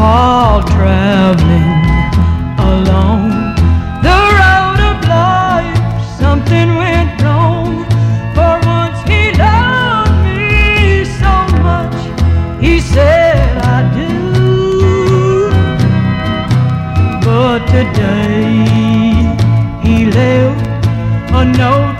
traveling alone the road of life, something went wrong. For once he loved me so much, he said I do. But today he left a note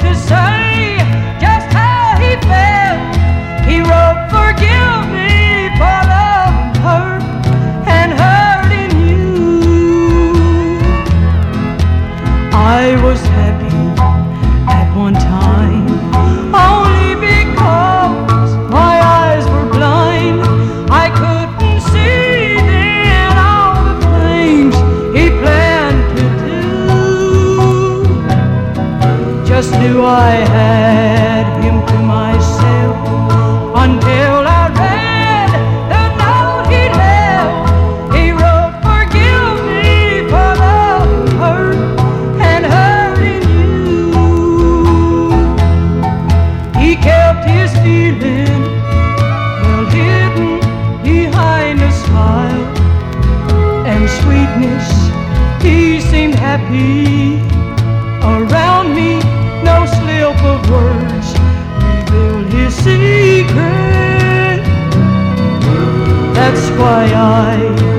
I was happy at one time only because my eyes were blind. I couldn't see then all the things he planned to do. Just knew I had kept his feeling well hidden behind a smile and sweetness. He seemed happy around me. No slip of words revealed his secret. That's why I